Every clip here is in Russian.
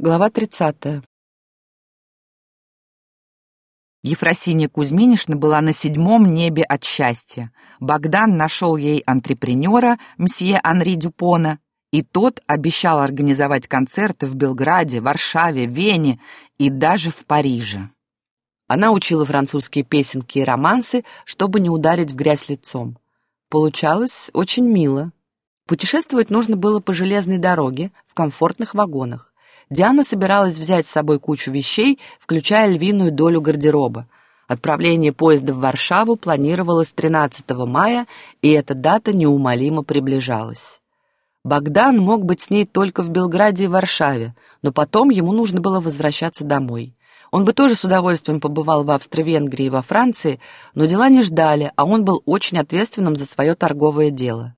Глава 30. Ефросинья Кузьминишна была на седьмом небе от счастья. Богдан нашел ей антрепренера, мсье Анри Дюпона, и тот обещал организовать концерты в Белграде, Варшаве, Вене и даже в Париже. Она учила французские песенки и романсы, чтобы не ударить в грязь лицом. Получалось очень мило. Путешествовать нужно было по железной дороге в комфортных вагонах. Диана собиралась взять с собой кучу вещей, включая львиную долю гардероба. Отправление поезда в Варшаву планировалось 13 мая, и эта дата неумолимо приближалась. Богдан мог быть с ней только в Белграде и Варшаве, но потом ему нужно было возвращаться домой. Он бы тоже с удовольствием побывал в Австро-Венгрии и во Франции, но дела не ждали, а он был очень ответственным за свое торговое дело.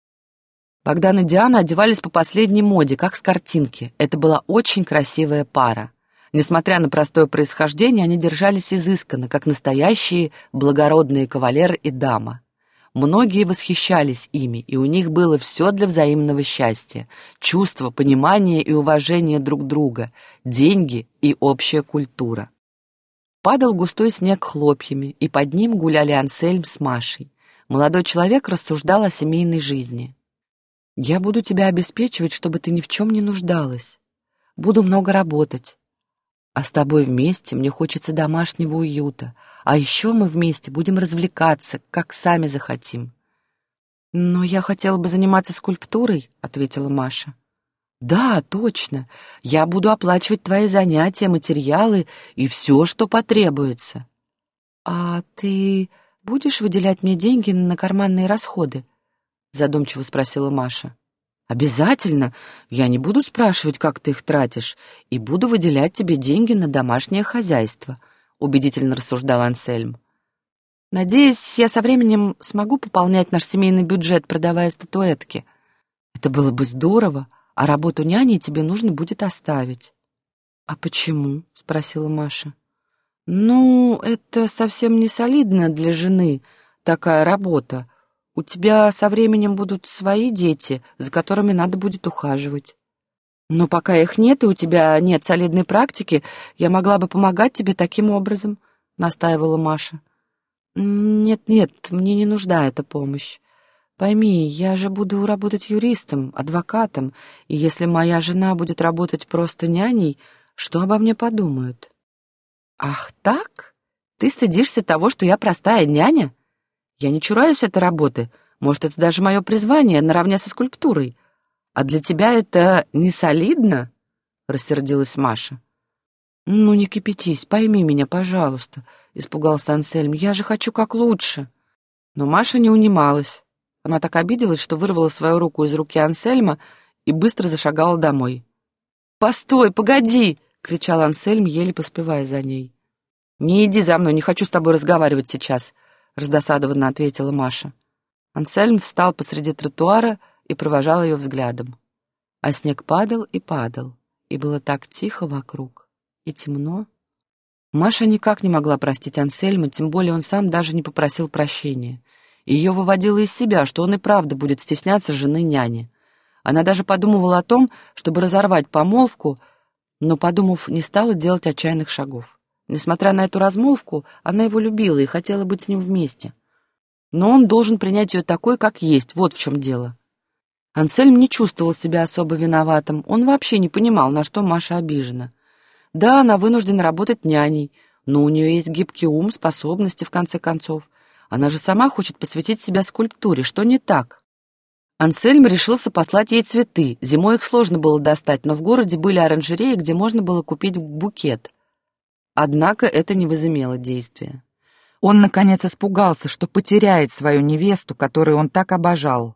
Богдан и Диана одевались по последней моде, как с картинки. Это была очень красивая пара. Несмотря на простое происхождение, они держались изысканно, как настоящие благородные кавалер и дама. Многие восхищались ими, и у них было все для взаимного счастья. Чувство, понимание и уважение друг друга, деньги и общая культура. Падал густой снег хлопьями, и под ним гуляли Ансельм с Машей. Молодой человек рассуждал о семейной жизни. Я буду тебя обеспечивать, чтобы ты ни в чем не нуждалась. Буду много работать. А с тобой вместе мне хочется домашнего уюта. А еще мы вместе будем развлекаться, как сами захотим. «Но я хотела бы заниматься скульптурой», — ответила Маша. «Да, точно. Я буду оплачивать твои занятия, материалы и все, что потребуется». «А ты будешь выделять мне деньги на карманные расходы?» — задумчиво спросила Маша. «Обязательно. Я не буду спрашивать, как ты их тратишь, и буду выделять тебе деньги на домашнее хозяйство», — убедительно рассуждал Ансельм. «Надеюсь, я со временем смогу пополнять наш семейный бюджет, продавая статуэтки. Это было бы здорово, а работу няни тебе нужно будет оставить». «А почему?» — спросила Маша. «Ну, это совсем не солидно для жены, такая работа», у тебя со временем будут свои дети, за которыми надо будет ухаживать. Но пока их нет и у тебя нет солидной практики, я могла бы помогать тебе таким образом, настаивала Маша. Нет-нет, мне не нужна эта помощь. Пойми, я же буду работать юристом, адвокатом, и если моя жена будет работать просто няней, что обо мне подумают? Ах, так? Ты стыдишься того, что я простая няня? Я не чураюсь этой работы. Может, это даже мое призвание, наравне со скульптурой. А для тебя это не солидно?» — рассердилась Маша. «Ну, не кипятись, пойми меня, пожалуйста», — испугался Ансельм. «Я же хочу как лучше». Но Маша не унималась. Она так обиделась, что вырвала свою руку из руки Ансельма и быстро зашагала домой. «Постой, погоди!» — кричал Ансельм, еле поспевая за ней. «Не иди за мной, не хочу с тобой разговаривать сейчас», — раздосадованно ответила Маша. Ансельм встал посреди тротуара и провожал ее взглядом. А снег падал и падал, и было так тихо вокруг, и темно. Маша никак не могла простить Ансельма, тем более он сам даже не попросил прощения. Ее выводило из себя, что он и правда будет стесняться жены няни. Она даже подумывала о том, чтобы разорвать помолвку, но, подумав, не стала делать отчаянных шагов. Несмотря на эту размолвку, она его любила и хотела быть с ним вместе. Но он должен принять ее такой, как есть, вот в чем дело. Ансельм не чувствовал себя особо виноватым, он вообще не понимал, на что Маша обижена. Да, она вынуждена работать няней, но у нее есть гибкий ум, способности, в конце концов. Она же сама хочет посвятить себя скульптуре, что не так? Ансельм решился послать ей цветы. Зимой их сложно было достать, но в городе были оранжереи, где можно было купить букет. Однако это не возымело действия. Он, наконец, испугался, что потеряет свою невесту, которую он так обожал.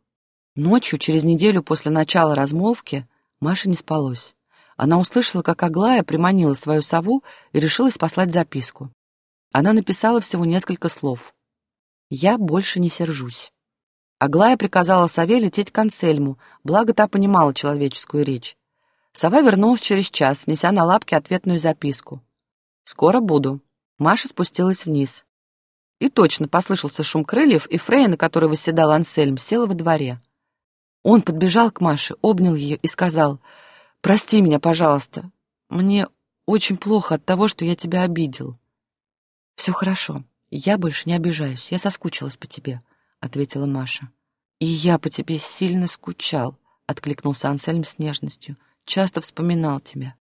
Ночью, через неделю после начала размолвки, Маше не спалось. Она услышала, как Аглая приманила свою сову и решилась послать записку. Она написала всего несколько слов. «Я больше не сержусь». Аглая приказала сове лететь к Ансельму, благо та понимала человеческую речь. Сова вернулась через час, неся на лапке ответную записку. «Скоро буду». Маша спустилась вниз. И точно послышался шум крыльев, и Фрея, на которой восседал Ансельм, села во дворе. Он подбежал к Маше, обнял ее и сказал, «Прости меня, пожалуйста. мне очень плохо от того, что я тебя обидел». «Все хорошо. Я больше не обижаюсь. Я соскучилась по тебе», — ответила Маша. «И я по тебе сильно скучал», — откликнулся Ансельм с нежностью. «Часто вспоминал тебя.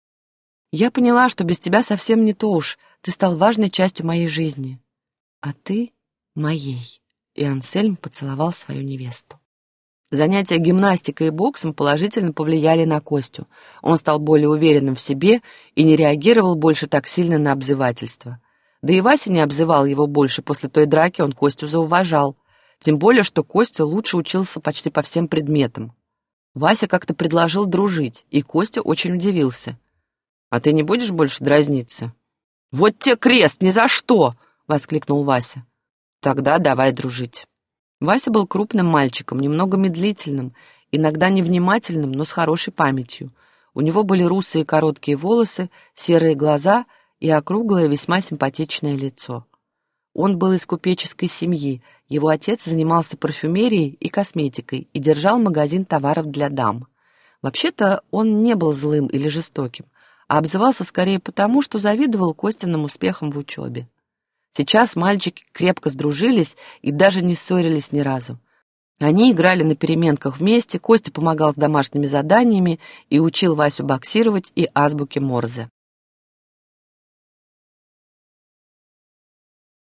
Я поняла, что без тебя совсем не то уж. Ты стал важной частью моей жизни. А ты — моей». И Ансельм поцеловал свою невесту. Занятия гимнастикой и боксом положительно повлияли на Костю. Он стал более уверенным в себе и не реагировал больше так сильно на обзывательство. Да и Вася не обзывал его больше, после той драки он Костю зауважал. Тем более, что Костя лучше учился почти по всем предметам. Вася как-то предложил дружить, и Костя очень удивился. «А ты не будешь больше дразниться?» «Вот те крест, ни за что!» — воскликнул Вася. «Тогда давай дружить». Вася был крупным мальчиком, немного медлительным, иногда невнимательным, но с хорошей памятью. У него были русые короткие волосы, серые глаза и округлое, весьма симпатичное лицо. Он был из купеческой семьи, его отец занимался парфюмерией и косметикой и держал магазин товаров для дам. Вообще-то он не был злым или жестоким, а обзывался скорее потому, что завидовал Костиным успехам в учебе. Сейчас мальчики крепко сдружились и даже не ссорились ни разу. Они играли на переменках вместе, Костя помогал с домашними заданиями и учил Васю боксировать и азбуке Морзе.